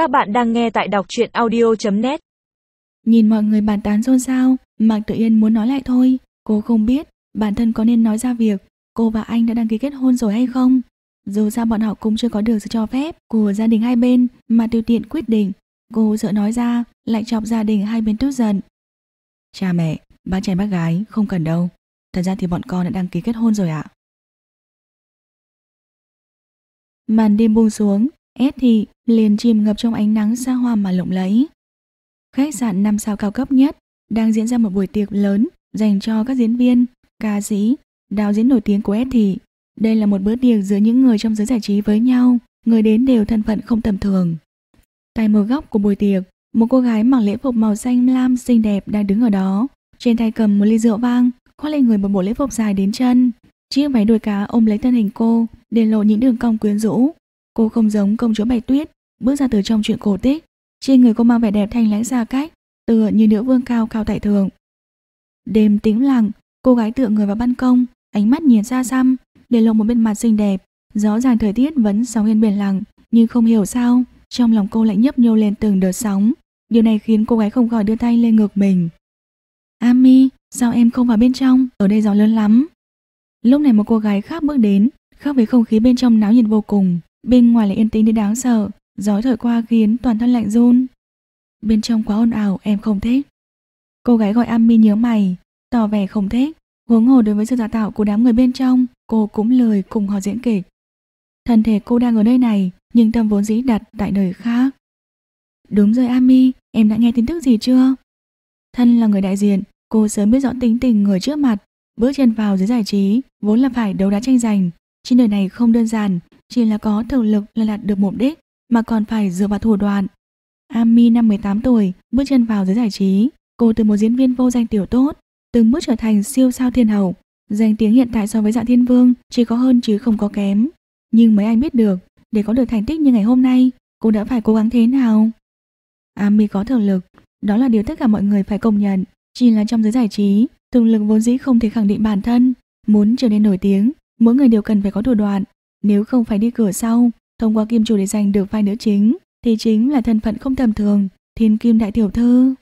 Các bạn đang nghe tại đọc truyện audio.net Nhìn mọi người bàn tán xôn xao, Mạc Tự Yên muốn nói lại thôi. Cô không biết bản thân có nên nói ra việc cô và anh đã đăng ký kết hôn rồi hay không. Dù sao bọn họ cũng chưa có được sự cho phép của gia đình hai bên mà tiêu tiện quyết định. Cô sợ nói ra lại chọc gia đình hai bên tức giận. Cha mẹ, bác trai bác gái không cần đâu. Thật ra thì bọn con đã đăng ký kết hôn rồi ạ. Màn đêm buông xuống, S thị liền chìm ngập trong ánh nắng xa hoa mà lộng lẫy. Khách sạn năm sao cao cấp nhất đang diễn ra một buổi tiệc lớn dành cho các diễn viên, ca sĩ, đạo diễn nổi tiếng của S thị. Đây là một bữa tiệc giữa những người trong giới giải trí với nhau, người đến đều thân phận không tầm thường. Tại một góc của buổi tiệc, một cô gái mặc lễ phục màu xanh lam xinh đẹp đang đứng ở đó, trên tay cầm một ly rượu vang, khoác lên người một bộ lễ phục dài đến chân. Chiếc váy đuôi cá ôm lấy thân hình cô, để lộ những đường cong quyến rũ. Cô không giống công chúa Bạch Tuyết, bước ra từ trong chuyện cổ tích. Trên người cô mang vẻ đẹp thanh lãnh xa cách, tựa như nữ vương cao cao tại thượng. Đêm tĩnh lặng, cô gái tựa người vào ban công, ánh mắt nhìn xa xăm, để lộ một bên mặt xinh đẹp. Rõ ràng thời tiết vẫn sóng yên biển lặng, nhưng không hiểu sao, trong lòng cô lại nhấp nhô lên từng đợt sóng. Điều này khiến cô gái không khỏi đưa tay lên ngực mình. Ami, sao em không vào bên trong? Ở đây gió lớn lắm. Lúc này một cô gái khác bước đến, khác với không khí bên trong náo nhiệt vô cùng. Bên ngoài lại yên tĩnh đến đáng sợ, gió thổi qua khiến toàn thân lạnh run. Bên trong quá ồn ào, em không thích. Cô gái gọi Ami nhớ mày, tỏ vẻ không thích. Huống hồ đối với sự giả tạo của đám người bên trong, cô cũng lười cùng họ diễn kịch. Thân thể cô đang ở nơi này, nhưng tâm vốn dĩ đặt tại nơi khác. Đúng rồi Ami, em đã nghe tin tức gì chưa? Thân là người đại diện, cô sớm biết rõ tính tình người trước mặt. Bước chân vào giới giải trí, vốn là phải đấu đá tranh giành. Trên đời này không đơn giản, chỉ là có thực lực là đạt được mục đích, mà còn phải dựa vào thủ đoạn. Ami năm 18 tuổi, bước chân vào giới giải trí. Cô từ một diễn viên vô danh tiểu tốt, từng bước trở thành siêu sao thiên hậu. Danh tiếng hiện tại so với dạ thiên vương chỉ có hơn chứ không có kém. Nhưng mấy anh biết được, để có được thành tích như ngày hôm nay, cô đã phải cố gắng thế nào? Ami có thực lực, đó là điều tất cả mọi người phải công nhận. Chỉ là trong giới giải trí, thực lực vốn dĩ không thể khẳng định bản thân. Muốn trở nên nổi tiếng, mỗi người đều cần phải có thủ đoạn. Nếu không phải đi cửa sau, thông qua kim chủ để giành được vai nữ chính, thì chính là thân phận không tầm thường, thiên kim đại tiểu thư.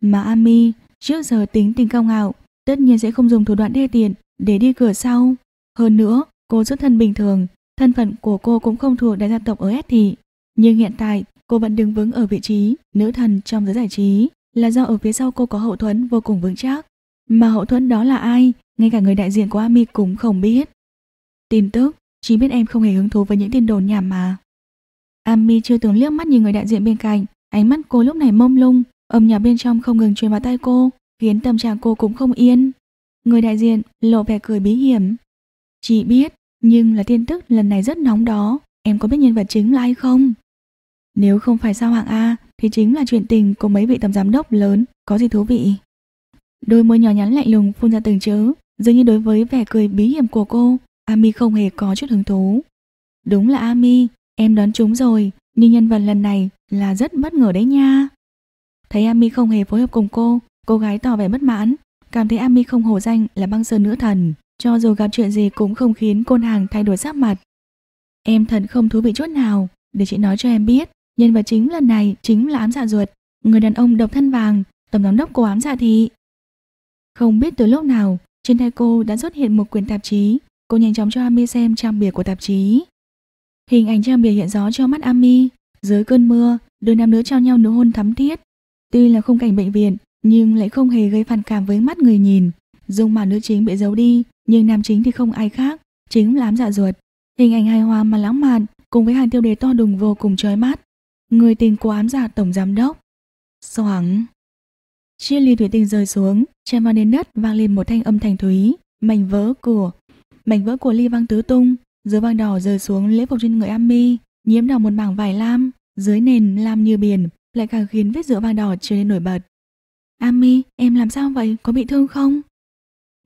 Mà Ami trước giờ tính tình cao ngạo, tất nhiên sẽ không dùng thủ đoạn đê tiện để đi cửa sau. Hơn nữa, cô xuất thân bình thường, thân phận của cô cũng không thuộc đại gia tộc ở S thị. Nhưng hiện tại, cô vẫn đứng vững ở vị trí nữ thần trong giới giải trí, là do ở phía sau cô có hậu thuẫn vô cùng vững chắc. Mà hậu thuẫn đó là ai, ngay cả người đại diện của Ami cũng không biết. Tin tức, chỉ biết em không hề hứng thú với những tin đồn nhảm mà. Ami chưa từng liếc mắt nhìn người đại diện bên cạnh, ánh mắt cô lúc này mông lung, âm nhạc bên trong không ngừng truyền vào tay cô, khiến tâm trạng cô cũng không yên. Người đại diện lộ vẻ cười bí hiểm. Chỉ biết, nhưng là tin tức lần này rất nóng đó, em có biết nhân vật chính là ai không? Nếu không phải sao hạng A thì chính là chuyện tình của mấy vị tổng giám đốc lớn, có gì thú vị. Đôi môi nhỏ nhắn lạnh lùng phun ra từng chữ, dường như đối với vẻ cười bí hiểm của cô, Ami không hề có chút hứng thú. Đúng là Ami, em đoán trúng rồi, nhưng nhân vật lần này là rất bất ngờ đấy nha. Thấy Ami không hề phối hợp cùng cô, cô gái tỏ vẻ bất mãn, cảm thấy Ami không hổ danh là băng sơn nữ thần, cho dù gặp chuyện gì cũng không khiến côn hàng thay đổi sắc mặt. Em thật không thú vị chút nào, để chị nói cho em biết, nhân vật chính lần này chính là ám dạ ruột, người đàn ông độc thân vàng, tổng giám đốc của ám dạ thị. Không biết từ lúc nào, trên tay cô đã xuất hiện một quyển tạp chí, cô nhanh chóng cho Ami xem trang bìa của tạp chí. Hình ảnh trang bìa hiện rõ cho mắt Ami, dưới cơn mưa, đôi nam nữ trao nhau nụ hôn thắm thiết. Tuy là khung cảnh bệnh viện, nhưng lại không hề gây phản cảm với mắt người nhìn. Dung mà nữ chính bị giấu đi, nhưng nam chính thì không ai khác, chính là ám dạ ruột. Hình ảnh hài hòa mà lãng mạn, cùng với hàng tiêu đề to đùng vô cùng chói mắt. Người tình của ám dạ tổng giám đốc. Xoảng. Chiếc ly thủy tinh rơi xuống, chạm vào nền đất vang lên một thanh âm thành thúy, mảnh vỡ của mảnh vỡ của ly văng tứ tung, dưới vàng đỏ rơi xuống lễ phục trên người Ami, nhiễm đỏ một mảng vải lam, dưới nền lam như biển, lại càng khiến vết giữa vàng đỏ trở nên nổi bật. Ami, em làm sao vậy? Có bị thương không?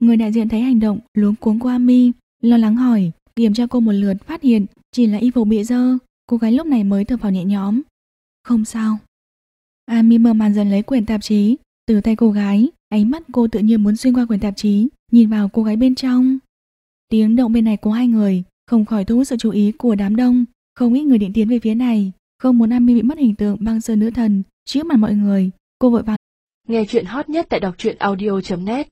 Người đại diện thấy hành động luống cuống của Ami, lo lắng hỏi, kiểm tra cô một lượt phát hiện chỉ là y phục bị dơ, cô gái lúc này mới thở phào nhẹ nhõm. Không sao. Ami mơ màn dần lấy quyển tạp chí, từ tay cô gái, ánh mắt cô tự nhiên muốn xuyên qua quyển tạp chí, nhìn vào cô gái bên trong. Tiếng động bên này của hai người không khỏi thu hút sự chú ý của đám đông, không ít người định tiến về phía này, Không muốn Ami bị mất hình tượng băng sơn nữ thần trước mặt mọi người, cô vội vàng Nghe chuyện hot nhất tại đọc truyện audio.net